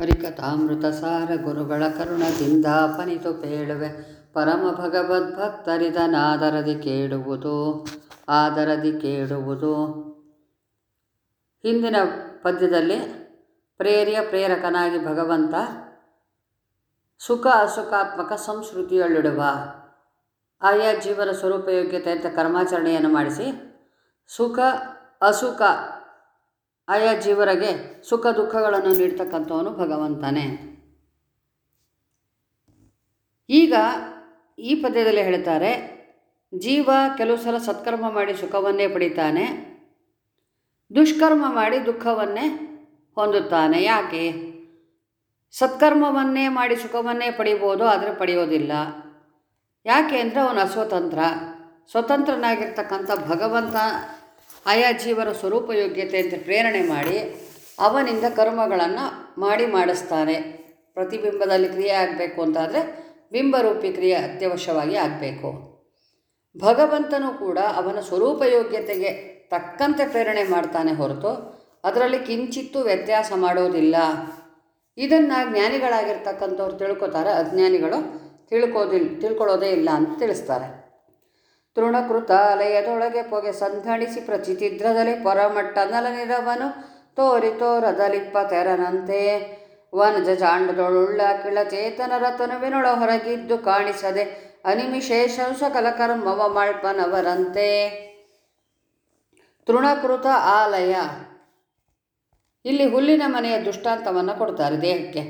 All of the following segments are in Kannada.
ಹರಿಕಥಾಮೃತ ಸಾರ ಗುರುಗಳ ಕರುಣದಿಂದ ಪನಿತು ಪೇಳುವೆ. ಪರಮ ಭಗವದ್ ಭಕ್ತರಿದನಾದರದಿ ಕೇಳುವುದು, ಆದರದಿ ಕೇಳುವುದು. ಹಿಂದಿನ ಪದ್ಯದಲ್ಲಿ ಪ್ರೇರ್ಯ ಪ್ರೇರಕನಾಗಿ ಭಗವಂತ ಸುಖ ಅಸುಖಾತ್ಮಕ ಸಂಸ್ಕೃತಿಯಲ್ಲಿಡುವ ಆಯಾ ಜೀವನ ಸ್ವರೂಪಯೋಗ್ಯತೆ ಅಂತ ಕರ್ಮಾಚರಣೆಯನ್ನು ಮಾಡಿಸಿ, ಸುಖ ಅಸುಖ ಆಯಾ ಜೀವರಿಗೆ ಸುಖ ದುಃಖಗಳನ್ನು ನೀಡ್ತಕ್ಕಂಥವನು ಭಗವಂತನೇ. ಈಗ ಈ ಪದ್ಯದಲ್ಲಿ ಹೇಳ್ತಾರೆ, ಜೀವ ಕೆಲವು ಸಲ ಸತ್ಕರ್ಮ ಮಾಡಿ ಸುಖವನ್ನೇ ಪಡಿತಾನೆ, ದುಷ್ಕರ್ಮ ಮಾಡಿ ದುಃಖವನ್ನೇ ಹೊಂದುತ್ತಾನೆ. ಯಾಕೆ? ಸತ್ಕರ್ಮವನ್ನೇ ಮಾಡಿ ಸುಖವನ್ನೇ ಪಡಿಬೋದು, ಆದರೆ ಪಡೆಯೋದಿಲ್ಲ. ಯಾಕೆ ಅಂದರೆ ಅವನು ಅಸ್ವತಂತ್ರ. ಸ್ವತಂತ್ರನಾಗಿರ್ತಕ್ಕಂಥ ಭಗವಂತ ಆಯಾ ಸ್ವರೂಪ ಸ್ವರೂಪಯೋಗ್ಯತೆ ಅಂತ ಪ್ರೇರಣೆ ಮಾಡಿ ಅವನಿಂದ ಕರ್ಮಗಳನ್ನು ಮಾಡಿ ಮಾಡಿಸ್ತಾನೆ. ಪ್ರತಿಬಿಂಬದಲ್ಲಿ ಕ್ರಿಯೆ ಆಗಬೇಕು ಅಂತಾದರೆ ಬಿಂಬರೂಪಿ ಕ್ರಿಯೆ ಅತ್ಯವಶ್ಯವಾಗಿ ಆಗಬೇಕು. ಭಗವಂತನು ಕೂಡ ಅವನ ಸ್ವರೂಪಯೋಗ್ಯತೆಗೆ ತಕ್ಕಂತೆ ಪ್ರೇರಣೆ ಮಾಡ್ತಾನೆ ಹೊರತು ಅದರಲ್ಲಿ ಕಿಂಚಿತ್ತೂ ವ್ಯತ್ಯಾಸ ಮಾಡೋದಿಲ್ಲ. ಇದನ್ನು ಜ್ಞಾನಿಗಳಾಗಿರ್ತಕ್ಕಂಥವ್ರು ತಿಳ್ಕೊತಾರೆ, ಅಜ್ಞಾನಿಗಳು ತಿಳ್ಕೋದಿಲ್, ತಿಳ್ಕೊಳ್ಳೋದೇ ಇಲ್ಲ ಅಂತ ತಿಳಿಸ್ತಾರೆ. ತೃಣಕೃತಾಲಯದೊಳಗೆ ಪೊಗೆ ಸಂಧಣಿಸಿ ಪ್ರಚಿತಿದ್ರದಲ್ಲಿ ಪರಮಟ್ಟ ನಲನಿರವನು. ತೋರಿ ತೋರದಲಿಪ್ಪ ತೆರನಂತೆ. ವನಜ ಜಾಂಡದೊಳುಳ್ಳ ಕಿಳಚೇತನ ರತನುವಿನೊಳ ಹೊರಗಿದ್ದು ಕಾಣಿಸದೆ ಅನಿಮಿಶೇಷ ಸಕಲ ಕರ್ಮವ ಮಳ್ಪನವರಂತೆ ತೃಣಕೃತ ಆಲಯ. ಇಲ್ಲಿ ಹುಲ್ಲಿನ ಮನೆಯ ದುಷ್ಟಾಂತವನ್ನು ಕೊಡ್ತಾರೆ ದೇಹಕ್ಕೆ.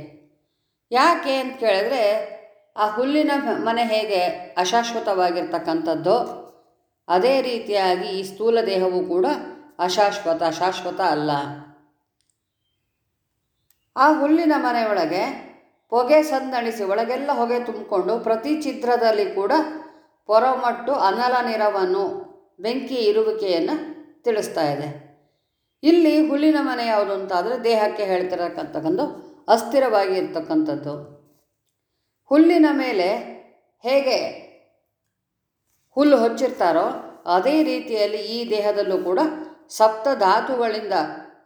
ಯಾಕೆ ಅಂತ ಕೇಳಿದ್ರೆ ಆ ಹುಲ್ಲಿನ ಮನೆ ಹೇಗೆ ಅಶಾಶ್ವತವಾಗಿರ್ತಕ್ಕಂಥದ್ದು ಅದೇ ರೀತಿಯಾಗಿ ಈ ಸ್ಥೂಲ ದೇಹವು ಕೂಡ ಅಶಾಶ್ವತ, ಶಾಶ್ವತ ಅಲ್ಲ. ಆ ಹುಲ್ಲಿನ ಮನೆಯೊಳಗೆ ಹೊಗೆ ಸಂದಣಿಸಿ, ಒಳಗೆಲ್ಲ ಹೊಗೆ ತುಂಬಿಕೊಂಡು ಪ್ರತಿ ಚಿತ್ರದಲ್ಲಿ ಕೂಡ ಪೊರಮಟ್ಟು ಅನಲ ನೆರವನ್ನು ಬೆಂಕಿ ಇರುವಿಕೆಯನ್ನು ತಿಳಿಸ್ತಾ ಇದೆ. ಇಲ್ಲಿ ಹುಲ್ಲಿನ ಮನೆ ಯಾವುದು ಅಂತಾದರೆ ದೇಹಕ್ಕೆ ಹೇಳ್ತಿರತಕ್ಕಂಥಕ್ಕಂಥ ಅಸ್ಥಿರವಾಗಿ ಇರ್ತಕ್ಕಂಥದ್ದು ಹುಲ್ಲಿನ ಮೇಲೆ ಹೇಗೆ ಹುಲ್ಲು ಹೊಚ್ಚಿರ್ತಾರೋ ಅದೇ ರೀತಿಯಲ್ಲಿ ಈ ದೇಹದಲ್ಲೂ ಕೂಡ ಸಪ್ತ ಧಾತುಗಳಿಂದ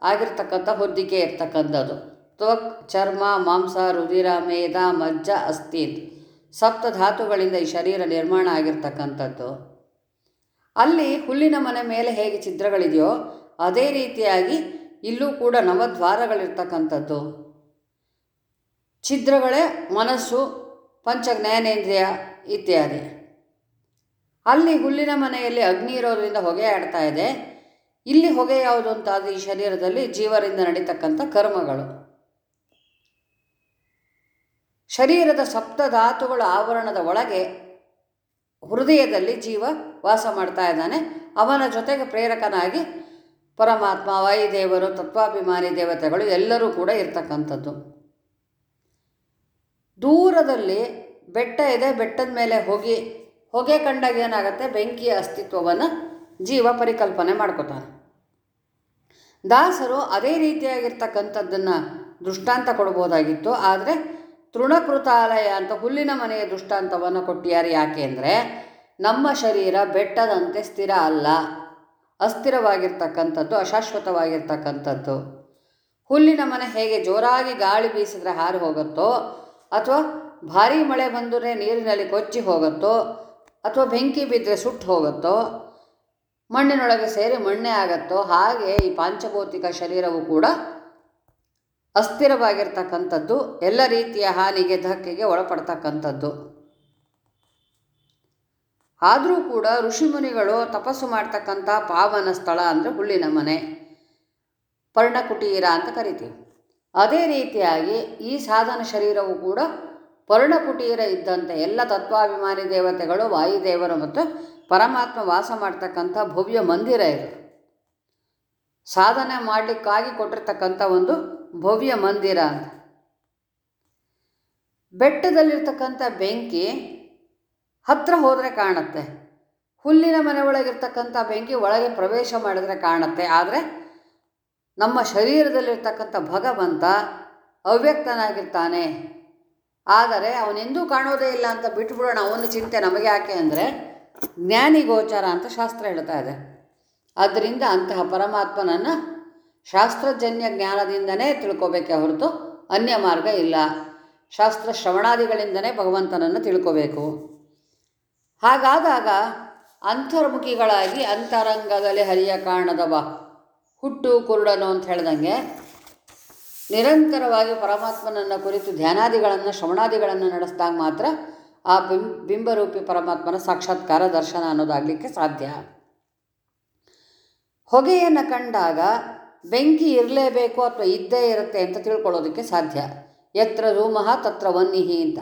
ಆಗಿರ್ತಕ್ಕಂಥ ಹೊದ್ದಿಕೆ ಇರ್ತಕ್ಕಂಥದ್ದು. ತ್ವಕ್, ಚರ್ಮ, ಮಾಂಸ, ರುಧಿರ, ಮೇಧ, ಮಜ್ಜ, ಅಸ್ಥಿ ಸಪ್ತ ಧಾತುಗಳಿಂದ ಈ ಶರೀರ ನಿರ್ಮಾಣ ಆಗಿರ್ತಕ್ಕಂಥದ್ದು. ಅಲ್ಲಿ ಹುಲ್ಲಿನ ಮನೆ ಮೇಲೆ ಹೇಗೆ ಚಿತ್ರಗಳಿದೆಯೋ ಅದೇ ರೀತಿಯಾಗಿ ಇಲ್ಲೂ ಕೂಡ ನವದ್ವಾರಗಳಿರ್ತಕ್ಕಂಥದ್ದು. ಛಿದ್ರಗಳೇ ಮನಸ್ಸು ಪಂಚ ಜ್ಞಾನೇಂದ್ರಿಯ ಇತ್ಯಾದಿ. ಅಲ್ಲಿ ಹುಲ್ಲಿನ ಮನೆಯಲ್ಲಿ ಅಗ್ನಿ ಇರೋದರಿಂದ ಹೊಗೆ ಆಡ್ತಾ ಇದೆ. ಇಲ್ಲಿ ಹೊಗೆ ಯಾವುದು ಅಂತಾದರೆ ಈ ಶರೀರದಲ್ಲಿ ಜೀವರಿಂದ ನಡೀತಕ್ಕಂಥ ಕರ್ಮಗಳು. ಶರೀರದ ಸಪ್ತಧಾತುಗಳ ಆವರಣದ ಒಳಗೆ ಹೃದಯದಲ್ಲಿ ಜೀವ ವಾಸ ಮಾಡ್ತಾ ಇದ್ದಾನೆ. ಅವನ ಜೊತೆಗೆ ಪ್ರೇರಕನಾಗಿ ಪರಮಾತ್ಮ, ವಾಯುದೇವರು, ತತ್ವಾಭಿಮಾನಿ ದೇವತೆಗಳು ಎಲ್ಲರೂ ಕೂಡ ಇರ್ತಕ್ಕಂಥದ್ದು. ದೂರದಲ್ಲಿ ಬೆಟ್ಟ ಇದೆ, ಬೆಟ್ಟದ ಮೇಲೆ ಹೋಗಿ, ಹೊಗೆ ಕಂಡಾಗ ಏನಾಗುತ್ತೆ? ಬೆಂಕಿಯ ಅಸ್ತಿತ್ವವನ್ನು ಜೀವ ಪರಿಕಲ್ಪನೆ ಮಾಡ್ಕೋತಾನೆ. ದಾಸರು ಅದೇ ರೀತಿಯಾಗಿರ್ತಕ್ಕಂಥದ್ದನ್ನು ದೃಷ್ಟಾಂತ ಕೊಡ್ಬೋದಾಗಿತ್ತು. ಆದರೆ ತೃಣಕೃತಾಲಯ ಅಂತ ಹುಲ್ಲಿನ ಮನೆಯ ದೃಷ್ಟಾಂತವನ್ನು ಕೊಟ್ಟಿದ್ದಾರೆ ಯಾಕೆ ಅಂದರೆ, ನಮ್ಮ ಶರೀರ ಬೆಟ್ಟದಂತೆ ಸ್ಥಿರ ಅಲ್ಲ. ಅಸ್ಥಿರವಾಗಿರ್ತಕ್ಕಂಥದ್ದು, ಅಶಾಶ್ವತವಾಗಿರ್ತಕ್ಕಂಥದ್ದು. ಹುಲ್ಲಿನ ಮನೆ ಹೇಗೆ ಜೋರಾಗಿ ಗಾಳಿ ಬೀಸಿದ್ರೆ ಹಾರಿ ಹೋಗುತ್ತೋ ಅಥವಾ ಭಾರೀ ಮಳೆ ಬಂದರೆ ನೀರಿನಲ್ಲಿ ಕೊಚ್ಚಿ ಹೋಗುತ್ತೋ, ಅಥವಾ ಬೆಂಕಿ ಬಿದ್ದರೆ ಸುಟ್ಟು ಹೋಗುತ್ತೋ, ಮಣ್ಣಿನೊಳಗೆ ಸೇರಿ ಮಣ್ಣೆ ಆಗತ್ತೋ, ಹಾಗೆ ಈ ಪಾಂಚಭೌತಿಕ ಶರೀರವು ಕೂಡ ಅಸ್ಥಿರವಾಗಿರ್ತಕ್ಕಂಥದ್ದು, ಎಲ್ಲ ರೀತಿಯ ಹಾನಿಗೆ, ಧಕ್ಕೆಗೆ ಒಳಪಡ್ತಕ್ಕಂಥದ್ದು. ಆದರೂ ಕೂಡ ಋಷಿಮುನಿಗಳು ತಪಸ್ಸು ಮಾಡ್ತಕ್ಕಂಥ ಪಾವನ ಸ್ಥಳ ಅಂದರೆ ಹುಲ್ಲಿನ ಮನೆ, ಪರ್ಣಕುಟೀರ ಅಂತ ಕರಿತೀವಿ. ಅದೇ ರೀತಿಯಾಗಿ ಈ ಸಾಧನ ಶರೀರವು ಕೂಡ ಪರ್ಣಕುಟೀರ ಇದ್ದಂತೆ ಎಲ್ಲ ತತ್ವಾಭಿಮಾನಿ ದೇವತೆಗಳು, ವಾಯುದೇವರು ಮತ್ತು ಪರಮಾತ್ಮ ವಾಸ ಮಾಡ್ತಕ್ಕಂಥ ಭವ್ಯ ಮಂದಿರ ಇದು. ಸಾಧನೆ ಮಾಡಲಿಕ್ಕಾಗಿ ಕೊಟ್ಟಿರ್ತಕ್ಕಂಥ ಒಂದು ಭವ್ಯ ಮಂದಿರ ಅಂತ. ಬೆಟ್ಟದಲ್ಲಿರ್ತಕ್ಕಂಥ ಬೆಂಕಿ ಹತ್ತಿರ ಹೋದರೆ ಕಾಣುತ್ತೆ. ಹುಲ್ಲಿನ ಮನೆ ಒಳಗಿರ್ತಕ್ಕಂಥ ಬೆಂಕಿ ಒಳಗೆ ಪ್ರವೇಶ ಮಾಡಿದ್ರೆ ಕಾಣುತ್ತೆ. ಆದರೆ ನಮ್ಮ ಶರೀರದಲ್ಲಿರ್ತಕ್ಕಂಥ ಭಗವಂತ ಅವ್ಯಕ್ತನಾಗಿರ್ತಾನೆ. ಆದರೆ ಅವನೆಂದೂ ಕಾಣೋದೇ ಇಲ್ಲ ಅಂತ ಬಿಟ್ಬಿಡೋಣ ಅವನ ಚಿಂತೆ ನಮಗೆ ಯಾಕೆ ಅಂದರೆ ಜ್ಞಾನಿ ಗೋಚರ ಅಂತ ಶಾಸ್ತ್ರ ಹೇಳ್ತಾ ಇದೆ. ಆದ್ದರಿಂದ ಅಂತಹ ಪರಮಾತ್ಮನನ್ನು ಶಾಸ್ತ್ರಜನ್ಯ ಜ್ಞಾನದಿಂದನೇ ತಿಳ್ಕೋಬೇಕೆ ಹೊರತು ಅನ್ಯ ಮಾರ್ಗ ಇಲ್ಲ. ಶಾಸ್ತ್ರ ಶ್ರವಣಾದಿಗಳಿಂದನೇ ಭಗವಂತನನ್ನು ತಿಳ್ಕೋಬೇಕು. ಹಾಗಾದಾಗ ಅಂತರ್ಮುಖಿಗಳಾಗಿ ಅಂತರಂಗದಲ್ಲಿ ಹರಿಯ ಕಾರಣದವ ಹುಟ್ಟು ಕುರುಡನು ಅಂತ ಹೇಳ್ದಂಗೆ ನಿರಂತರವಾಗಿ ಪರಮಾತ್ಮನನ್ನು ಕುರಿತು ಧ್ಯಾನಾದಿಗಳನ್ನು, ಶ್ರವಣಾದಿಗಳನ್ನು ನಡೆಸಿದಾಗ ಮಾತ್ರ ಆ ಬಿಂ, ಬಿಂಬರೂಪಿ ಪರಮಾತ್ಮನ ಸಾಕ್ಷಾತ್ಕಾರ, ದರ್ಶನ ಅನ್ನೋದಾಗಲಿಕ್ಕೆ ಸಾಧ್ಯ. ಹೊಗೆಯನ್ನು ಕಂಡಾಗ ಬೆಂಕಿ ಇರಲೇಬೇಕು ಅಥವಾ ಇದ್ದೇ ಇರುತ್ತೆ ಅಂತ ತಿಳ್ಕೊಳ್ಳೋದಕ್ಕೆ ಸಾಧ್ಯ. ಎತ್ರ ಧೂಮಃ ತತ್ರ ವನ್ನಿಹಿ ಅಂತ.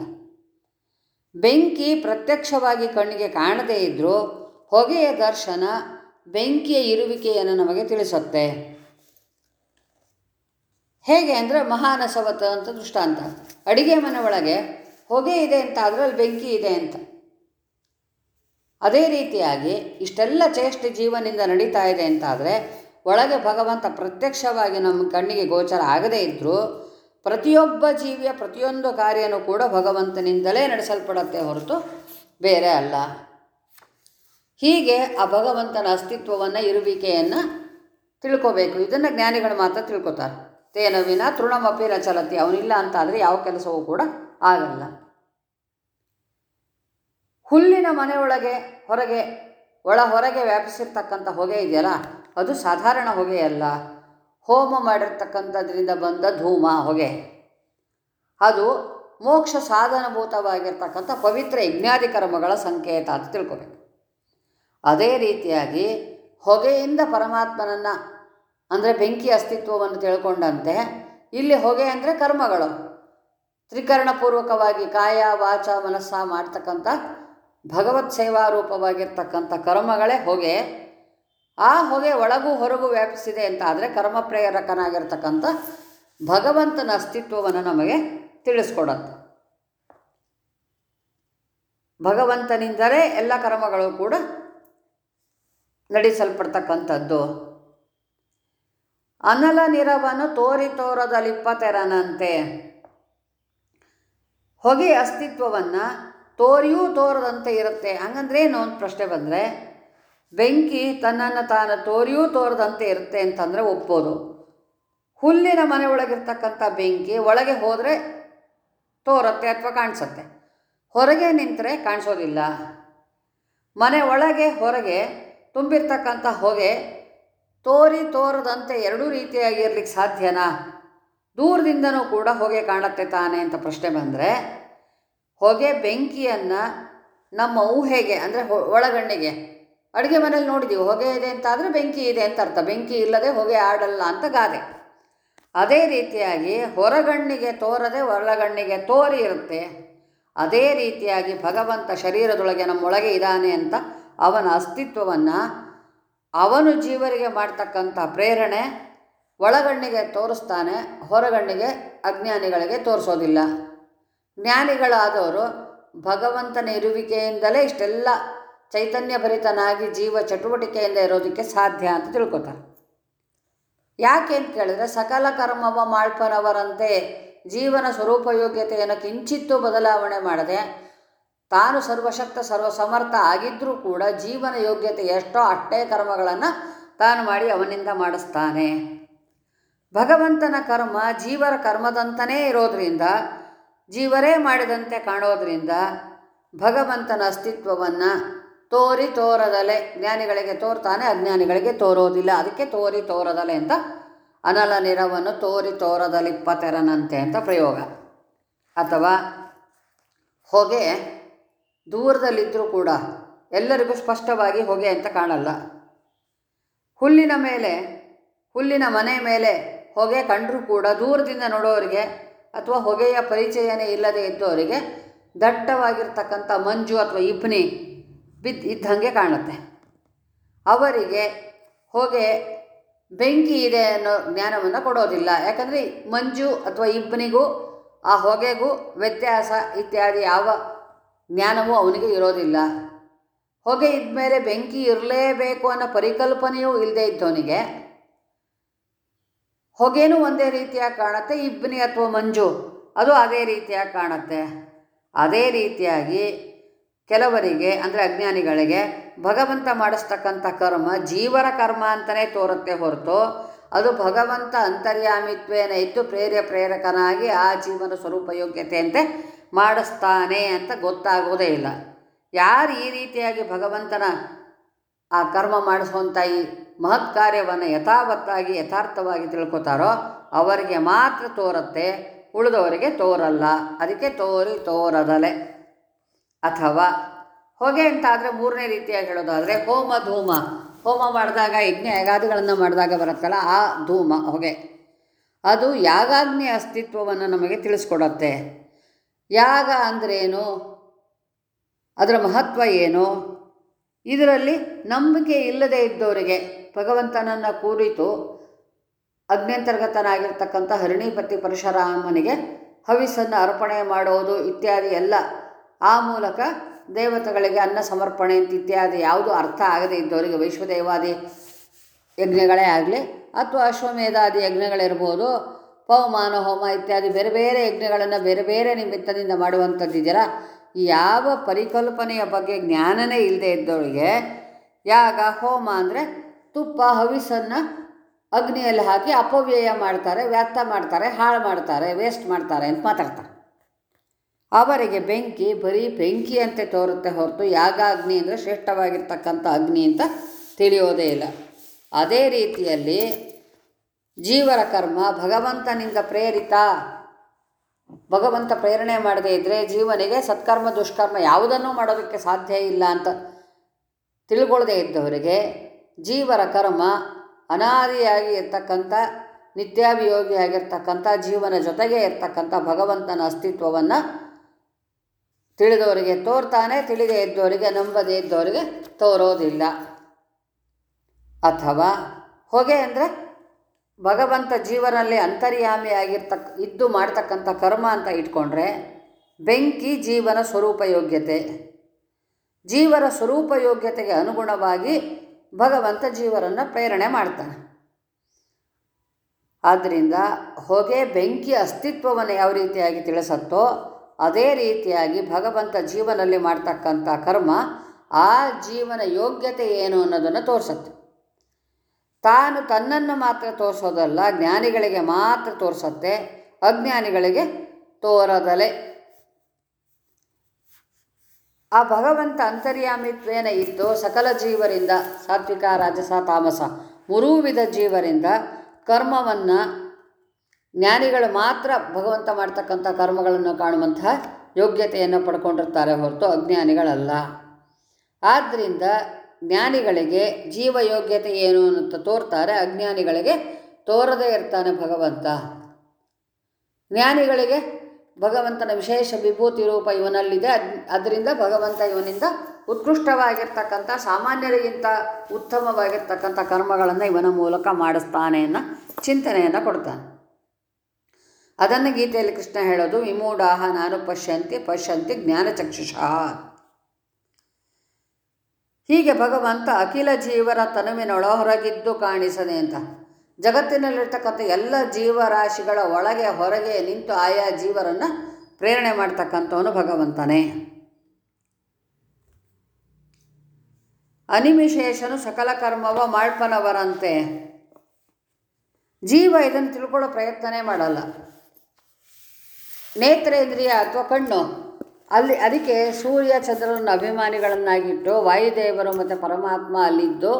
ಬೆಂಕಿ ಪ್ರತ್ಯಕ್ಷವಾಗಿ ಕಣ್ಣಿಗೆ ಕಾಣದೇ ಇದ್ದರೂ ಹೊಗೆಯ ದರ್ಶನ ಬೆಂಕಿಯ ಇರುವಿಕೆಯನ್ನು ನಮಗೆ ತಿಳಿಸುತ್ತೆ. ಹೇಗೆ ಅಂದರೆ ಮಹಾನಸವತ ಅಂತ ದೃಷ್ಟಾಂತ. ಅಡಿಗೆ ಮನೆ ಒಳಗೆ ಹೊಗೆ ಇದೆ ಅಂತ, ಅದರಲ್ಲಿ ಬೆಂಕಿ ಇದೆ ಅಂತ. ಅದೇ ರೀತಿಯಾಗಿ ಇಷ್ಟೆಲ್ಲ ಚೇಷ್ಟೆ ಜೀವನದಿಂದ ನಡೀತಾ ಇದೆ ಅಂತಾದರೆ, ಒಳಗೆ ಭಗವಂತ ಪ್ರತ್ಯಕ್ಷವಾಗಿ ನಮ್ಮ ಕಣ್ಣಿಗೆ ಗೋಚರ ಆಗದೇ ಇದ್ದರೂ ಪ್ರತಿಯೊಬ್ಬ ಜೀವಿಯ ಪ್ರತಿಯೊಂದು ಕಾರ್ಯನೂ ಕೂಡ ಭಗವಂತನಿಂದಲೇ ನಡೆಸಲ್ಪಡುತ್ತೆ ಹೊರತು ಬೇರೆ ಅಲ್ಲ. ಹೀಗೆ ಆ ಭಗವಂತನ ಅಸ್ತಿತ್ವವನ್ನು, ಇರುವಿಕೆಯನ್ನು ತಿಳ್ಕೋಬೇಕು. ಇದನ್ನು ಜ್ಞಾನಿಗಳು ಮಾತ್ರ ತಿಳ್ಕೊತಾರೆ. ತೇನ ವಿನ ತೃಣಮಪಿ ರಚಲತಿ. ಅವನಿಲ್ಲ ಅಂತಾದರೆ ಯಾವ ಕೆಲಸವೂ ಕೂಡ ಆಗಲ್ಲ. ಹುಲ್ಲಿನ ಮನೆಯೊಳಗೆ, ಹೊರಗೆ, ಒಳ ಹೊರಗೆ ವ್ಯಾಪಿಸಿರ್ತಕ್ಕಂಥ ಹೊಗೆ ಇದೆಯಲ್ಲ, ಅದು ಸಾಧಾರಣ ಹೊಗೆಯಲ್ಲ ಹೋಮ ಮಾಡಿರ್ತಕ್ಕಂಥದ್ರಿಂದ ಬಂದ ಧೂಮ ಹೊಗೆ. ಅದು ಮೋಕ್ಷ ಸಾಧನಭೂತವಾಗಿರ್ತಕ್ಕಂಥ ಪವಿತ್ರ ಯಜ್ಞಾದಿ ಕರ್ಮಗಳ ಸಂಕೇತ ಅಂತ ತಿಳ್ಕೊಬೇಕು. ಅದೇ ರೀತಿಯಾಗಿ ಹೊಗೆಯಿಂದ ಪರಮಾತ್ಮನನ್ನು ಅಂದರೆ ಬೆಂಕಿ ಅಸ್ತಿತ್ವವನ್ನು ತಿಳ್ಕೊಂಡಂತೆ, ಇಲ್ಲಿ ಹೊಗೆ ಅಂದರೆ ಕರ್ಮಗಳು. ತ್ರಿಕರಣಪೂರ್ವಕವಾಗಿ ಕಾಯ, ವಾಚ, ಮನಸ್ಸ ಮಾಡ್ತಕ್ಕಂಥ ಭಗವತ್ ಸೇವಾರೂಪವಾಗಿರ್ತಕ್ಕಂಥ ಕರ್ಮಗಳೇ ಹೊಗೆ. ಆ ಹೊಗೆ ಒಳಗೂ ಹೊರಗೂ ವ್ಯಾಪಿಸಿದೆ ಅಂತ ಆದರೆ ಕರ್ಮ ಪ್ರೇರಕನಾಗಿರ್ತಕ್ಕಂಥ ಭಗವಂತನ ಅಸ್ತಿತ್ವವನ್ನು ನಮಗೆ ತಿಳಿಸ್ಕೊಡತ್ತೆ. ಭಗವಂತನಿಂದಲೇ ಎಲ್ಲ ಕರ್ಮಗಳು ಕೂಡ ನಡೆಸಲ್ಪಡ್ತಕ್ಕಂಥದ್ದು. ಅನಲ ನಿರವನು ತೋರಿ ತೋರದಲಿಪ್ಪತೆರನಂತೆ ಹೊಗೆ ಅಸ್ತಿತ್ವವನ್ನು ತೋರಿಯೂ ತೋರದಂತೆ ಇರುತ್ತೆ. ಹಂಗಂದ್ರೆ ಏನು ಒಂದು ಪ್ರಶ್ನೆ ಬಂದರೆ, ಬೆಂಕಿ ತನ್ನನ್ನು ತಾನು ತೋರಿಯೂ ತೋರದಂತೆ ಇರುತ್ತೆ ಅಂತಂದರೆ ಒಪ್ಪೋದು. ಹುಲ್ಲಿನ ಮನೆ ಒಳಗಿರ್ತಕ್ಕಂಥ ಬೆಂಕಿ ಒಳಗೆ ಹೋದರೆ ತೋರುತ್ತೆ ಅಥವಾ ಕಾಣಿಸುತ್ತೆ. ಹೊರಗೆ ನಿಂತರೆ ಕಾಣಿಸೋದಿಲ್ಲ. ಮನೆ ಒಳಗೆ, ಹೊರಗೆ ತುಂಬಿರ್ತಕ್ಕಂಥ ಹೊಗೆ ತೋರಿ ತೋರದಂತೆ ಎರಡೂ ರೀತಿಯಾಗಿರ್ಲಿಕ್ಕೆ ಸಾಧ್ಯನಾ? ದೂರದಿಂದನೂ ಕೂಡ ಹೊಗೆ ಕಾಣುತ್ತೆ ತಾನೆ ಅಂತ ಪ್ರಶ್ನೆ ಬಂದರೆ, ಹೊಗೆ ಬೆಂಕಿಯನ್ನು ನಮ್ಮ ಊಹೆಗೆ, ಅಂದರೆ ಒಳಗಣ್ಣಿಗೆ, ಅಡುಗೆ ಮನೇಲಿ ನೋಡಿದ್ದೀವಿ ಹೊಗೆ ಇದೆ ಅಂತ ಆದರೆ ಬೆಂಕಿ ಇದೆ ಅಂತ ಅರ್ಥ. ಬೆಂಕಿ ಇಲ್ಲದೆ ಹೊಗೆ ಆಡಲ್ಲ ಅಂತ ಗಾದೆ. ಅದೇ ರೀತಿಯಾಗಿ ಹೊರಗಣ್ಣಿಗೆ ತೋರದೆ ಒಳಗಣ್ಣಿಗೆ ತೋರಿ ಇರುತ್ತೆ, ಅದೇ ರೀತಿಯಾಗಿ ಭಗವಂತ ಶರೀರದೊಳಗೆ ನಮ್ಮೊಳಗೆ ಇದ್ದಾನೆ ಅಂತ ಅವನ ಅಸ್ತಿತ್ವವನ್ನು ಅವನು ಜೀವರಿಗೆ ಮಾಡ್ತಕ್ಕಂಥ ಪ್ರೇರಣೆ ಒಳಗಣ್ಣಿಗೆ ತೋರಿಸ್ತಾನೆ, ಹೊರಗಣ್ಣಿಗೆ ಅಜ್ಞಾನಿಗಳಿಗೆ ತೋರಿಸೋದಿಲ್ಲ. ಜ್ಞಾನಿಗಳಾದವರು ಭಗವಂತನ ಇರುವಿಕೆಯಿಂದಲೇ ಇಷ್ಟೆಲ್ಲ ಚೈತನ್ಯಭರಿತನಾಗಿ ಜೀವ ಚಟುವಟಿಕೆಯಿಂದ ಇರೋದಕ್ಕೆ ಸಾಧ್ಯ ಅಂತ ತಿಳ್ಕೊತಾರೆ. ಯಾಕೆ ಅಂತ ಕೇಳಿದ್ರೆ ಸಕಲ ಕರ್ಮವ ಮಾಡ್ಪನವರಂತೆ ಜೀವನ ಸ್ವರೂಪಯೋಗ್ಯತೆಯನ್ನು ಕಿಂಚಿತ್ತೂ ಬದಲಾವಣೆ ಮಾಡದೆ ತಾನು ಸರ್ವಶಕ್ತ, ಸರ್ವಸಮರ್ಥ ಆಗಿದ್ದರೂ ಕೂಡ ಜೀವನ ಯೋಗ್ಯತೆ ಎಷ್ಟೋ ಅಟ್ಟೆ ಕರ್ಮಗಳನ್ನು ತಾನು ಮಾಡಿ ಅವನಿಂದ ಮಾಡಿಸ್ತಾನೆ. ಭಗವಂತನ ಕರ್ಮ ಜೀವರ ಕರ್ಮದಂತನೇ ಇರೋದರಿಂದ, ಜೀವರೇ ಮಾಡಿದಂತೆ ಕಾಣೋದ್ರಿಂದ ಭಗವಂತನ ಅಸ್ತಿತ್ವವನ್ನು ತೋರಿ ತೋರದಲೆ ಜ್ಞಾನಿಗಳಿಗೆ ತೋರ್ತಾನೆ, ಅಜ್ಞಾನಿಗಳಿಗೆ ತೋರೋದಿಲ್ಲ. ಅದಕ್ಕೆ ತೋರಿ ತೋರದಲೆ ಅಂತ ಅನಲ ನಿರವನ್ನು ತೋರಿ ತೋರದಲಿಪ್ಪತೆರನಂತೆ ಅಂತ ಪ್ರಯೋಗ. ಅಥವಾ ಹೊಗೆ ದೂರದಲ್ಲಿದ್ದರೂ ಕೂಡ ಎಲ್ಲರಿಗೂ ಸ್ಪಷ್ಟವಾಗಿ ಹೊಗೆ ಅಂತ ಕಾಣಲ್ಲ. ಹುಲ್ಲಿನ ಮೇಲೆ, ಹುಲ್ಲಿನ ಮನೆ ಮೇಲೆ ಹೊಗೆ ಕಂಡರೂ ಕೂಡ ದೂರದಿಂದ ನೋಡೋರಿಗೆ ಅಥವಾ ಹೊಗೆಯ ಪರಿಚಯನೇ ಇಲ್ಲದೆ ಇದ್ದವರಿಗೆ ದಟ್ಟವಾಗಿರ್ತಕ್ಕಂಥ ಮಂಜು ಅಥವಾ ಇಬ್ನಿ ಬಿದ್ದು ಇದ್ದಂಗೆ ಕಾಣುತ್ತೆ. ಅವರಿಗೆ ಹೊಗೆ ಬೆಂಕಿ ಇದೆ ಅನ್ನೋ ಜ್ಞಾನವನ್ನು ಕೊಡೋದಿಲ್ಲ. ಯಾಕಂದರೆ ಮಂಜು ಅಥವಾ ಇಬ್ಬನಿಗೂ ಆ ಹೊಗೆಗೂ ವ್ಯತ್ಯಾಸ ಇತ್ಯಾದಿ ಯಾವ ಜ್ಞಾನವೂ ಅವನಿಗೆ ಇರೋದಿಲ್ಲ. ಹೊಗೆ ಇದ್ಮೇಲೆ ಬೆಂಕಿ ಇರಲೇಬೇಕು ಅನ್ನೋ ಪರಿಕಲ್ಪನೆಯೂ ಇಲ್ಲದೆ ಇದ್ದವನಿಗೆ. ಹೊಗೆನೂ ಒಂದೇ ರೀತಿಯಾಗಿ ಕಾಣುತ್ತೆ ಇಬ್ಬನಿ ಅಥವಾ ಮಂಜು, ಅದು ಅದೇ ರೀತಿಯಾಗಿ ಕಾಣುತ್ತೆ. ಅದೇ ರೀತಿಯಾಗಿ ಕೆಲವರಿಗೆ, ಅಂದರೆ ಅಜ್ಞಾನಿಗಳಿಗೆ, ಭಗವಂತ ಮಾಡಿಸ್ತಕ್ಕಂಥ ಕರ್ಮ ಜೀವರ ಕರ್ಮ ಅಂತಲೇ ತೋರುತ್ತೆ ಹೊರತು, ಅದು ಭಗವಂತ ಅಂತರ್ಯಾಮಿತ್ವೇನ ಇದ್ದು ಪ್ರೇರ್ಯ ಪ್ರೇರಕನಾಗಿ ಆ ಜೀವನ ಸ್ವರೂಪ ಯೋಗ್ಯತೆಯಂತೆ ಮಾಡಿಸ್ತಾನೆ ಅಂತ ಗೊತ್ತಾಗೋದೇ ಇಲ್ಲ. ಯಾರು ಈ ರೀತಿಯಾಗಿ ಭಗವಂತನ ಆ ಕರ್ಮ ಮಾಡಿಸುವಂಥ ಈ ಮಹತ್ ಕಾರ್ಯವನ್ನು ಯಥಾವತ್ತಾಗಿ, ಯಥಾರ್ಥವಾಗಿ ತಿಳ್ಕೊತಾರೋ ಅವರಿಗೆ ಮಾತ್ರ ತೋರುತ್ತೆ, ಉಳಿದವರಿಗೆ ತೋರಲ್ಲ. ಅದಕ್ಕೆ ತೋರಿ ತೋರದಲೆ. ಅಥವಾ ಹೊಗೆ ಅಂತಾದರೆ ಮೂರನೇ ರೀತಿಯಾಗಿ ಹೇಳೋದಾದರೆ ಹೋಮ ಧೂಮ. ಹೋಮ ಮಾಡಿದಾಗ ಯಜ್ಞ ಯಾಗಾದಿಗಳನ್ನು ಮಾಡಿದಾಗ ಬರುತ್ತಲ್ಲ ಆ ಧೂಮ, ಹೊಗೆ. ಅದು ಯಾಗಾಗ್ನಿ ಅಸ್ತಿತ್ವವನ್ನು ನಮಗೆ ತಿಳಿಸ್ಕೊಡತ್ತೆ. ಯಾಗ ಅಂದ್ರೇನು ಅದರ ಮಹತ್ವ ಏನು? ಇದರಲ್ಲಿ ನಂಬಿಕೆ ಇಲ್ಲದೇ ಇದ್ದವರಿಗೆ ಭಗವಂತನನ್ನು ಕೂರಿತು ಅಗ್ನಂತರ್ಗತನಾಗಿರ್ತಕ್ಕಂಥ ಹರಿಣಿಪತಿ ಪರಶುರಾಮನಿಗೆ ಹವಿಸನ್ನು ಅರ್ಪಣೆ ಮಾಡೋದು ಇತ್ಯಾದಿ ಎಲ್ಲ ಆ ಮೂಲಕ ದೇವತೆಗಳಿಗೆ ಅನ್ನ ಸಮರ್ಪಣೆ ಅಂತ ಇತ್ಯಾದಿ ಯಾವುದು ಅರ್ಥ ಆಗದೇ ಇದ್ದವರಿಗೆ ವೈಶ್ವದೇವಾದಿ ಯಜ್ಞಗಳೇ ಆಗಲಿ ಅಥವಾ ಅಶ್ವಮೇಧಾದಿ ಯಜ್ಞಗಳಿರ್ಬೋದು ಪವಮಾನ ಹೋಮ ಇತ್ಯಾದಿ ಬೇರೆ ಬೇರೆ ಯಜ್ಞಗಳನ್ನು ಬೇರೆ ಬೇರೆ ನಿಮಿತ್ತದಿಂದ ಮಾಡುವಂಥದ್ದಿದೆಯಲ್ಲ ಯಾವ ಪರಿಕಲ್ಪನೆಯ ಬಗ್ಗೆ ಜ್ಞಾನನೇ ಇಲ್ಲದೆ ಇದ್ದವರಿಗೆ ಯಾಗ, ಹೋಮ ಅಂದರೆ ತುಪ್ಪ, ಹವಿಸನ್ನು ಅಗ್ನಿಯಲ್ಲಿ ಹಾಕಿ ಅಪವ್ಯಯ ಮಾಡ್ತಾರೆ, ವ್ಯರ್ಥ ಮಾಡ್ತಾರೆ, ಹಾಳು ಮಾಡ್ತಾರೆ ವೇಸ್ಟ್ ಮಾಡ್ತಾರೆ ಅಂತ ಮಾತಾಡ್ತಾರೆ. ಅವರಿಗೆ ಬೆಂಕಿ, ಬರೀ ಬೆಂಕಿಯಂತೆ ತೋರುತ್ತೆ ಹೊರತು ಯಾಗ ಅಗ್ನಿ ಅಂದರೆ ಶ್ರೇಷ್ಠವಾಗಿರ್ತಕ್ಕಂಥ ಅಗ್ನಿ ಅಂತ ತಿಳಿಯೋದೇ ಇಲ್ಲ. ಅದೇ ರೀತಿಯಲ್ಲಿ ಜೀವರ ಕರ್ಮ, ಭಗವಂತನಿಂದ ಪ್ರೇರಿತ. ಭಗವಂತ ಪ್ರೇರಣೆ ಮಾಡದೇ ಇದ್ದರೆ ಜೀವನಿಗೆ ಸತ್ಕರ್ಮ, ದುಷ್ಕರ್ಮ ಯಾವುದನ್ನೂ ಮಾಡೋದಕ್ಕೆ ಸಾಧ್ಯ ಇಲ್ಲ ಅಂತ ತಿಳ್ಕೊಳ್ಳದೇ ಇದ್ದವರಿಗೆ ಜೀವರ ಕರ್ಮ ಅನಾದಿಯಾಗಿ ಇರ್ತಕ್ಕಂಥ ನಿತ್ಯಾಭಿಯೋಗಿಯಾಗಿರ್ತಕ್ಕಂಥ ಜೀವನ ಜೊತೆಗೆ ಇರ್ತಕ್ಕಂಥ ಭಗವಂತನ ಅಸ್ತಿತ್ವವನ್ನು ತಿಳಿದವರಿಗೆ ತೋರ್ತಾನೆ, ತಿಳಿದೇ ಇದ್ದವರಿಗೆ, ನಂಬದೇ ಇದ್ದವರಿಗೆ ತೋರೋದಿಲ್ಲ. ಅಥವಾ ಹೊಗೆ ಅಂದರೆ ಭಗವಂತ ಜೀವನಲ್ಲಿ ಅಂತರ್ಯಾಮಿಯಾಗಿರ್ತಕ್ಕ ಇದ್ದು ಮಾಡ್ತಕ್ಕಂಥ ಕರ್ಮ ಅಂತ ಇಟ್ಕೊಂಡ್ರೆ ಬೆಂಕಿ ಜೀವನ ಸ್ವರೂಪ ಯೋಗ್ಯತೆ. ಜೀವರ ಸ್ವರೂಪ ಯೋಗ್ಯತೆಗೆ ಅನುಗುಣವಾಗಿ ಭಗವಂತ ಜೀವರನ್ನು ಪ್ರೇರಣೆ ಮಾಡ್ತಾನೆ. ಆದ್ದರಿಂದ ಹೊಗೆ ಬೆಂಕಿ ಅಸ್ತಿತ್ವವನ್ನು ಯಾವ ರೀತಿಯಾಗಿ ತಿಳಿಸತ್ತೋ ಅದೇ ರೀತಿಯಾಗಿ ಭಗವಂತ ಜೀವನಲ್ಲಿ ಮಾಡ್ತಕ್ಕಂಥ ಕರ್ಮ ಆ ಜೀವನ ಯೋಗ್ಯತೆ ಏನು ಅನ್ನೋದನ್ನು ತೋರಿಸತ್ತೆ. ತಾನು ತನ್ನನ್ನು ಮಾತ್ರ ತೋರಿಸೋದಲ್ಲ, ಜ್ಞಾನಿಗಳಿಗೆ ಮಾತ್ರ ತೋರಿಸತ್ತೆ, ಅಜ್ಞಾನಿಗಳಿಗೆ ತೋರದಲೆ. ಆ ಭಗವಂತ ಅಂತರ್ಯಾಮಿತ್ವೇನ ಇತ್ತು ಸಕಲ ಜೀವರಿಂದ, ಸಾತ್ವಿಕ, ರಾಜಸ, ತಾಮಸ ಮೂರೂ ವಿಧ ಜೀವರಿಂದ ಕರ್ಮವನ್ನು ಜ್ಞಾನಿಗಳು ಮಾತ್ರ ಭಗವಂತ ಮಾಡ್ತಕ್ಕಂಥ ಕರ್ಮಗಳನ್ನು ಕಾಣುವಂತಹ ಯೋಗ್ಯತೆಯನ್ನು ಪಡ್ಕೊಂಡಿರ್ತಾರೆ ಹೊರತು ಅಜ್ಞಾನಿಗಳಲ್ಲ. ಆದ್ದರಿಂದ ಜ್ಞಾನಿಗಳಿಗೆ ಜೀವ ಯೋಗ್ಯತೆ ಏನು ಅಂತ ತೋರ್ತಾರೆ, ಅಜ್ಞಾನಿಗಳಿಗೆ ತೋರದೇ ಇರ್ತಾನೆ ಭಗವಂತ. ಜ್ಞಾನಿಗಳಿಗೆ ಭಗವಂತನ ವಿಶೇಷ ವಿಭೂತಿ ರೂಪ ಇವನಲ್ಲಿದೆ, ಅದ್, ಅದರಿಂದ ಭಗವಂತ ಇವನಿಂದ ಉತ್ಕೃಷ್ಟವಾಗಿರ್ತಕ್ಕಂಥ, ಸಾಮಾನ್ಯರಿಗಿಂತ ಉತ್ತಮವಾಗಿರ್ತಕ್ಕಂಥ ಕರ್ಮಗಳನ್ನು ಇವನ ಮೂಲಕ ಮಾಡಿಸ್ತಾನೆ ಅನ್ನೋ ಚಿಂತನೆಯನ್ನು ಕೊಡ್ತಾನೆ. ಅದನ್ನು ಗೀತೆಯಲ್ಲಿ ಕೃಷ್ಣ ಹೇಳೋದು, ವಿಮೂಢಾಹ ನಾನು ಪಶ್ಯಂತಿ ಪಶ್ಯಂತಿ ಜ್ಞಾನಚಕ್ಷುಷಃ. ಹೀಗೆ ಭಗವಂತ ಅಖಿಲ ಜೀವರ ತನುವಿನೊಳ ಹೊರಗಿದ್ದು ಕಾಣಿಸದೆ ಅಂತ. ಜಗತ್ತಿನಲ್ಲಿರ್ತಕ್ಕಂಥ ಎಲ್ಲ ಜೀವರಾಶಿಗಳ ಒಳಗೆ ಹೊರಗೆ ನಿಂತು ಆಯಾ ಜೀವರನ್ನು ಪ್ರೇರಣೆ ಮಾಡ್ತಕ್ಕಂಥವನು ಭಗವಂತನೇ. ಅನಿಮಿಶೇಷನು ಸಕಲ ಕರ್ಮವ ಮಾಡ್ಪನವರಂತೆ ಜೀವ ಇದನ್ನು ತಿಳ್ಕೊಳ್ಳೋ ಪ್ರಯತ್ನನೇ ಮಾಡಲ್ಲ. ನೇತ್ರೇಂದ್ರಿಯ ಅಥವಾ ಕಣ್ಣು. ಅಲ್ಲಿ ಅದಕ್ಕೆ ಸೂರ್ಯ ಚಂದ್ರನ ಅಭಿಮಾನಿಗಳನ್ನಾಗಿಟ್ಟು ವಾಯುದೇವರು ಮತ್ತು ಪರಮಾತ್ಮ ಅಲ್ಲಿದ್ದು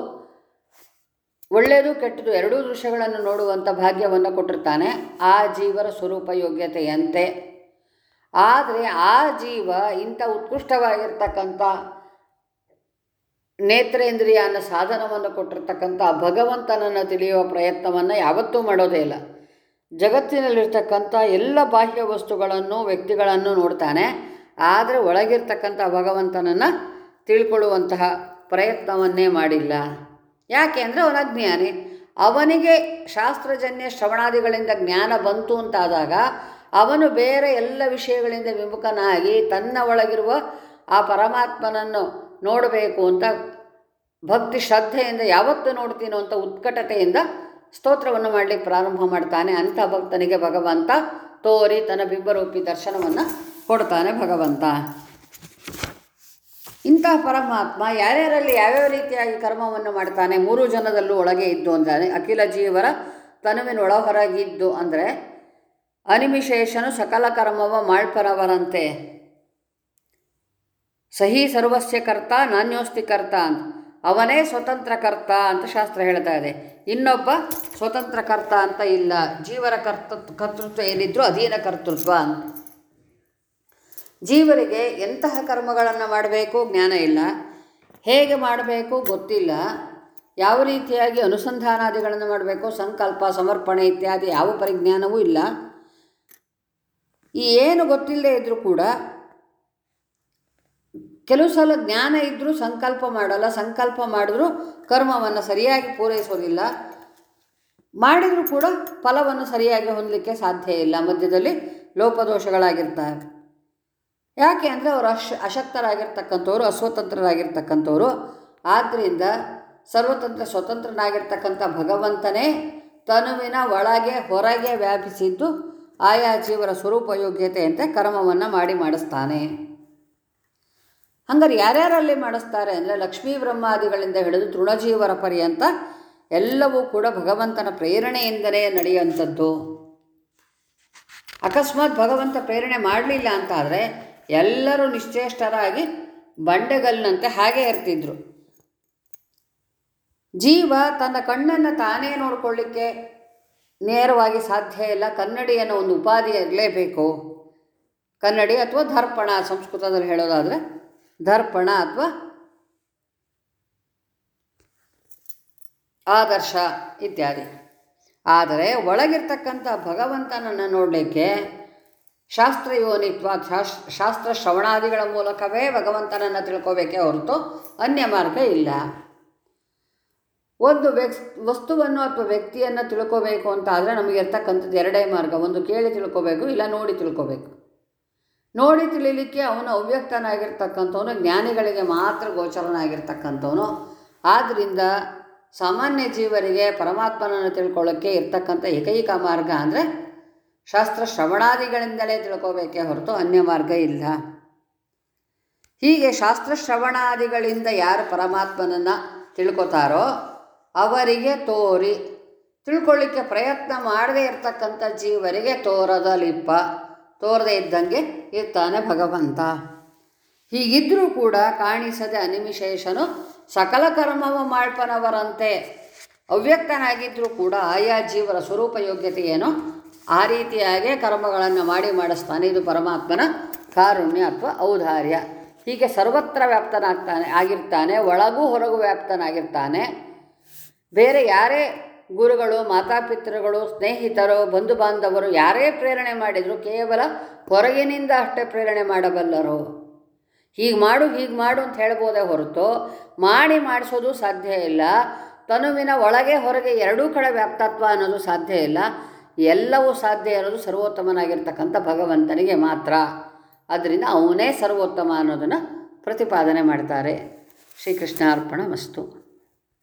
ಒಳ್ಳೆಯದು ಕೆಟ್ಟದು ಎರಡೂ ದೃಶ್ಯಗಳನ್ನು ನೋಡುವಂಥ ಭಾಗ್ಯವನ್ನು ಕೊಟ್ಟಿರ್ತಾನೆ. ಆ ಜೀವರ ಸ್ವರೂಪ ಯೋಗ್ಯತೆಯಂತೆ. ಆದರೆ ಆ ಜೀವ ಇಂಥ ಉತ್ಕೃಷ್ಟವಾಗಿರ್ತಕ್ಕಂಥ ನೇತ್ರೇಂದ್ರಿಯ ಅನ್ನೋ ಸಾಧನವನ್ನು ಕೊಟ್ಟಿರ್ತಕ್ಕಂಥ ಭಗವಂತನನ್ನು ತಿಳಿಯುವ ಪ್ರಯತ್ನವನ್ನು ಯಾವತ್ತೂ ಮಾಡೋದೇ ಇಲ್ಲ. ಜಗತ್ತಿನಲ್ಲಿರ್ತಕ್ಕಂಥ ಎಲ್ಲ ಬಾಹ್ಯ ವಸ್ತುಗಳನ್ನು ವ್ಯಕ್ತಿಗಳನ್ನು ನೋಡ್ತಾನೆ. ಆದರೆ ಒಳಗಿರ್ತಕ್ಕಂಥ ಭಗವಂತನನ್ನು ತಿಳ್ಕೊಳ್ಳುವಂತಹ ಪ್ರಯತ್ನವನ್ನೇ ಮಾಡಿಲ್ಲ. ಯಾಕೆ ಅಂದರೆ ಅವನ ಅಜ್ಞಾನಿ. ಅವನಿಗೆ ಶಾಸ್ತ್ರಜನ್ಯ ಶ್ರವಣಾದಿಗಳಿಂದ ಜ್ಞಾನ ಬಂತು ಅಂತಾದಾಗ ಅವನು ಬೇರೆ ಎಲ್ಲ ವಿಷಯಗಳಿಂದ ವಿಮುಖನಾಗಿ ತನ್ನ ಒಳಗಿರುವ ಆ ಪರಮಾತ್ಮನನ್ನು ನೋಡಬೇಕು ಅಂತ ಭಕ್ತಿ ಶ್ರದ್ಧೆಯಿಂದ ಯಾವತ್ತು ನೋಡ್ತೀನೋ ಅಂತ ಉತ್ಕಟತೆಯಿಂದ ಸ್ತೋತ್ರವನ್ನು ಮಾಡಲಿಕ್ಕೆ ಪ್ರಾರಂಭ ಮಾಡ್ತಾನೆ. ಅಂಥ ಭಕ್ತನಿಗೆ ಭಗವಂತ ತೋರಿ ತನ್ನ ಬಿಂಬರೂಪಿ ದರ್ಶನವನ್ನು ಕೊಡ್ತಾನೆ ಭಗವಂತ. ಇಂತಹ ಪರಮಾತ್ಮ ಯಾರ್ಯಾರಲ್ಲಿ ಯಾವ್ಯಾವ ರೀತಿಯಾಗಿ ಕರ್ಮವನ್ನು ಮಾಡ್ತಾನೆ, ಮೂರು ಜನದಲ್ಲೂ ಒಳಗೆ ಇದ್ದು ಅಂತಾನೆ, ಅಖಿಲ ಜೀವರ ತನುವಿನ ಒಳಹೊರಗಿದ್ದು ಅಂದರೆ ಅನಿಮಿಶೇಷನು ಸಕಲ ಕರ್ಮವ ಮಾಳ್ಪರವರಂತೆ ಸಹಿ ಸರ್ವಸ್ಯ ಕರ್ತ ನಾಣ್ಯೋಸ್ತಿ ಕರ್ತ ಅಂತ. ಅವನೇ ಸ್ವತಂತ್ರ ಕರ್ತ ಅಂತ ಶಾಸ್ತ್ರ ಹೇಳ್ತಾ ಇದೆ. ಇನ್ನೊಬ್ಬ ಸ್ವತಂತ್ರ ಕರ್ತ ಅಂತ ಇಲ್ಲ. ಜೀವರ ಕರ್ತ ಕರ್ತೃತ್ವ ಏನಿದ್ರು ಅಧೀನ ಕರ್ತೃತ್ವ ಅಂತ. ಜೀವರಿಗೆ ಎಂತಹ ಕರ್ಮಗಳನ್ನು ಮಾಡಬೇಕು ಜ್ಞಾನ ಇಲ್ಲ, ಹೇಗೆ ಮಾಡಬೇಕು ಗೊತ್ತಿಲ್ಲ, ಯಾವ ರೀತಿಯಾಗಿ ಅನುಸಂಧಾನಾದಿಗಳನ್ನು ಮಾಡಬೇಕು, ಸಂಕಲ್ಪ, ಸಮರ್ಪಣೆ ಇತ್ಯಾದಿ ಯಾವ ಪರಿಜ್ಞಾನವೂ ಇಲ್ಲ. ಈ ಏನು ಗೊತ್ತಿಲ್ಲದೆ ಇದ್ದರೂ ಕೂಡ ಕೆಲವು ಸಲ ಜ್ಞಾನ ಇದ್ದರೂ ಸಂಕಲ್ಪ ಮಾಡಲ್ಲ, ಸಂಕಲ್ಪ ಮಾಡಿದ್ರೂ ಕರ್ಮವನ್ನು ಸರಿಯಾಗಿ ಪೂರೈಸೋದಿಲ್ಲ. ಮಾಡಿದರೂ ಕೂಡ ಫಲವನ್ನು ಸರಿಯಾಗಿ ಹೊಂದಲಿಕ್ಕೆ ಸಾಧ್ಯ ಇಲ್ಲ. ಮಧ್ಯದಲ್ಲಿ ಲೋಪದೋಷಗಳಾಗಿರ್ತಾರೆ ಯಾಕೆ ಅಂದರೆ ಅವರು ಅಶ್, ಅಶಕ್ತರಾಗಿರ್ತಕ್ಕಂಥವ್ರು, ಅಸ್ವತಂತ್ರರಾಗಿರ್ತಕ್ಕಂಥವ್ರು. ಆದ್ದರಿಂದ ಸರ್ವತಂತ್ರ ಸ್ವತಂತ್ರನಾಗಿರ್ತಕ್ಕಂಥ ಭಗವಂತನೇ ತನುವಿನ ಒಳಗೆ, ಹೊರಗೆ ವ್ಯಾಪಿಸಿದ್ದು ಆಯಾ ಜೀವರ ಸ್ವರೂಪ ಯೋಗ್ಯತೆಯಂತೆ ಕರ್ಮವನ್ನು ಮಾಡಿ ಮಾಡಿಸ್ತಾನೆ. ಹಂಗಾರೆ ಯಾರ್ಯಾರಲ್ಲಿ ಮಾಡಿಸ್ತಾರೆ ಅಂದರೆ ಲಕ್ಷ್ಮೀ ಬ್ರಹ್ಮಾದಿಗಳಿಂದ ಹಿಡಿದು ತೃಣಜೀವರ ಪರ್ಯಂತ ಎಲ್ಲವೂ ಕೂಡ ಭಗವಂತನ ಪ್ರೇರಣೆಯಿಂದಲೇ ನಡೆಯುವಂಥದ್ದು. ಅಕಸ್ಮಾತ್ ಭಗವಂತ ಪ್ರೇರಣೆ ಮಾಡಲಿಲ್ಲ ಅಂತಾದರೆ ಎಲ್ಲರೂ ನಿಶ್ಚೇಷ್ಟರಾಗಿ ಬಂಡೆಗಲ್ಲಿನಂತೆ ಹಾಗೆ ಇರ್ತಿದ್ರು. ಜೀವ ತನ್ನ ಕಣ್ಣನ್ನು ತಾನೇ ನೋಡಿಕೊಳ್ಳಿಕ್ಕೆ ನೇರವಾಗಿ ಸಾಧ್ಯ ಇಲ್ಲ. ಕನ್ನಡಿ ಅನ್ನೋ ಒಂದು ಉಪಾಧಿ ಇರಲೇಬೇಕು. ಕನ್ನಡಿ ಅಥವಾ ದರ್ಪಣ ಸಂಸ್ಕೃತದಲ್ಲಿ ಹೇಳೋದಾದರೆ ದರ್ಪಣ ಅಥವಾ ಆದರ್ಶ ಇತ್ಯಾದಿ. ಆದರೆ ಒಳಗಿರ್ತಕ್ಕಂಥ ಭಗವಂತನನ್ನು ನೋಡಲಿಕ್ಕೆ ಶಾಸ್ತ್ರಯೋನಿತ್ವ ಶಾಸ್ತ್ರ ಶಾಸ್ತ್ರ ಶ್ರವಣಾದಿಗಳ ಮೂಲಕವೇ ಭಗವಂತನನ್ನು ತಿಳ್ಕೋಬೇಕೇ ಹೊರತು ಅನ್ಯ ಮಾರ್ಗ ಇಲ್ಲ. ಒಂದು ವ್ಯಕ್ ವಸ್ತುವನ್ನು ಅಥವಾ ವ್ಯಕ್ತಿಯನ್ನು ತಿಳ್ಕೋಬೇಕು ಅಂತ ಆದರೆ ನಮಗೆ ಇರ್ತಕ್ಕಂಥದ್ದು ಎರಡೇ ಮಾರ್ಗ. ಒಂದು ಕೇಳಿ ತಿಳ್ಕೋಬೇಕು, ಇಲ್ಲ ನೋಡಿ ತಿಳ್ಕೋಬೇಕು. ನೋಡಿ ತಿಳಿಲಿಕ್ಕೆ ಅವನು ಅವ್ಯಕ್ತನಾಗಿರ್ತಕ್ಕಂಥವನು, ಜ್ಞಾನಿಗಳಿಗೆ ಮಾತ್ರ ಗೋಚರನಾಗಿರ್ತಕ್ಕಂಥವನು. ಆದ್ದರಿಂದ ಸಾಮಾನ್ಯ ಜೀವರಿಗೆ ಪರಮಾತ್ಮನನ್ನು ತಿಳ್ಕೊಳ್ಳೋಕ್ಕೆ ಇರ್ತಕ್ಕಂಥ ಏಕೈಕ ಮಾರ್ಗ ಅಂದರೆ ಶಾಸ್ತ್ರ ಶ್ರವಣಾದಿಗಳಿಂದಲೇ ತಿಳ್ಕೋಬೇಕೇ ಹೊರತು ಅನ್ಯ ಮಾರ್ಗ ಇಲ್ಲ. ಹೀಗೆ ಶಾಸ್ತ್ರ ಶ್ರವಣಾದಿಗಳಿಂದ ಯಾರು ಪರಮಾತ್ಮನನ್ನು ತಿಳ್ಕೊತಾರೋ ಅವರಿಗೆ ತೋರಿ ತಿಳ್ಕೊಳ್ಳಿಕ್ಕೆ ಪ್ರಯತ್ನ ಮಾಡದೇ ಇರತಕ್ಕಂಥ ಜೀವರಿಗೆ ತೋರದ ಲಿಪ್ಪ, ತೋರದೇ ಇದ್ದಂಗೆ ಇರ್ತಾನೆ ಭಗವಂತ. ಹೀಗಿದ್ದರೂ ಕೂಡ ಕಾಣಿಸದೆ ಅನಿಮಿಶೇಷನು ಸಕಲ ಕರ್ಮವ ಮಾಡ್ಪನವರಂತೆ. ಅವ್ಯಕ್ತನಾಗಿದ್ದರೂ ಕೂಡ ಆಯಾ ಜೀವರ ಸ್ವರೂಪ ಯೋಗ್ಯತೆ ಏನೋ? ಆ ರೀತಿಯಾಗೇ ಕರ್ಮಗಳನ್ನು ಮಾಡಿ ಮಾಡಿಸ್ತಾನೆ. ಇದು ಪರಮಾತ್ಮನ ಕಾರುಣ್ಯ ಅಥವಾ ಔದಾರ್ಯ. ಹೀಗೆ ಸರ್ವತ್ರ ವ್ಯಾಪ್ತನಾಗ್ತಾನೆ, ಆಗಿರ್ತಾನೆ, ಒಳಗೂ ಹೊರಗೂ ವ್ಯಾಪ್ತನಾಗಿರ್ತಾನೆ. ಬೇರೆ ಯಾರೇ ಗುರುಗಳು, ಮಾತಾಪಿತೃಗಳು, ಸ್ನೇಹಿತರು ಬಂಧು ಬಾಂಧವರು ಯಾರೇ ಪ್ರೇರಣೆ ಮಾಡಿದರೂ ಕೇವಲ ಹೊರಗಿನಿಂದ ಅಷ್ಟೇ ಪ್ರೇರಣೆ ಮಾಡಬಲ್ಲರು. ಹೀಗೆ ಮಾಡು ಹೀಗೆ ಮಾಡು ಅಂತ ಹೇಳ್ಬೋದೇ ಹೊರತು ಮಾಡಿ ಮಾಡಿಸೋದು ಸಾಧ್ಯ ಇಲ್ಲ. ತನುವಿನ ಒಳಗೆ ಹೊರಗೆ ಎರಡೂ ಕಡೆ ವ್ಯಾಪ್ತತ್ವ ಅನ್ನೋದು ಸಾಧ್ಯ ಇಲ್ಲ. ಎಲ್ಲವೂ ಸಾಧ್ಯ ಇರೋದು ಸರ್ವೋತ್ತಮನಾಗಿರ್ತಕ್ಕಂಥ ಭಗವಂತನಿಗೆ ಮಾತ್ರ. ಆದ್ದರಿಂದ ಅವನೇ ಸರ್ವೋತ್ತಮ ಅನ್ನೋದನ್ನು ಪ್ರತಿಪಾದನೆ ಮಾಡ್ತಾರೆ. ಶ್ರೀಕೃಷ್ಣಾರ್ಪಣ ಮಸ್ತು